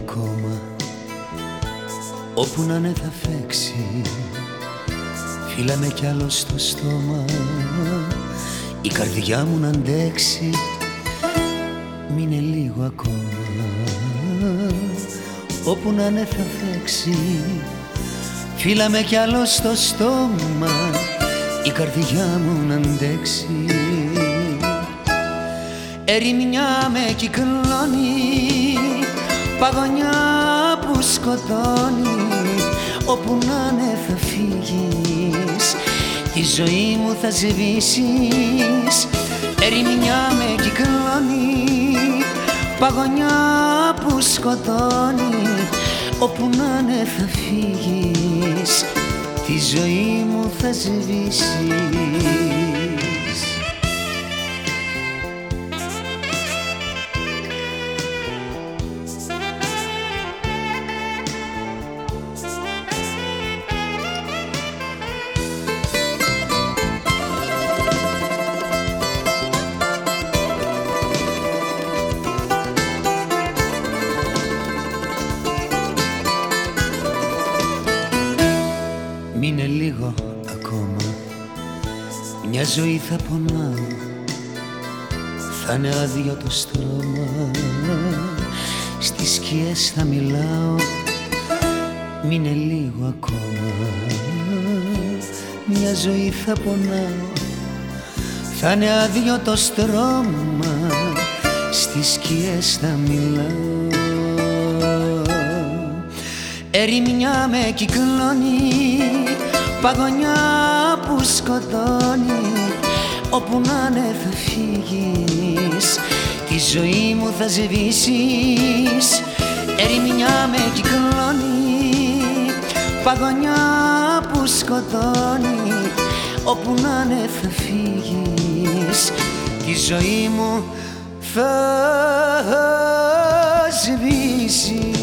ακόμα Όπου να είναι θα φέξει. Φίλα με κι άλλο στο στόμα Η καρδιά μου να αντέξει. Μείνε λίγο ακόμα Όπου να είναι θα φέξει. Φίλα με κι άλλο στο στόμα Η καρδιά μου να αντέξει. Ερημιά με κυκλώνει Παγωνιά που σκοτώνει Όπου να είναι θα φύγεις. Τη ζωή μου θα σβήσεις Ερημιά με κυκλώνει. Παγωνιά που σκοτώνει Όπου να είναι θα φύγεις. Τη ζωή μου θα σβήσεις Μια ζωή θα πονάω Θα είναι άδειο το στρώμα Στις σκιές θα μιλάω Μείνε λίγο ακόμα. Μια ζωή θα πονάω Θα είναι άδειο το στρώμα. Στις σκιές θα μιλάω. Ερημιά με κυκλώνει Παγωνιά που σκοτώνει Όπου να είναι θα φύγεις. Τη ζωή μου θα σβήσεις Ερημιά με κυκλώνει. Παγωνιά που σκοτώνει Όπου να είναι θα φύγεις. Τη ζωή μου θα σβήσεις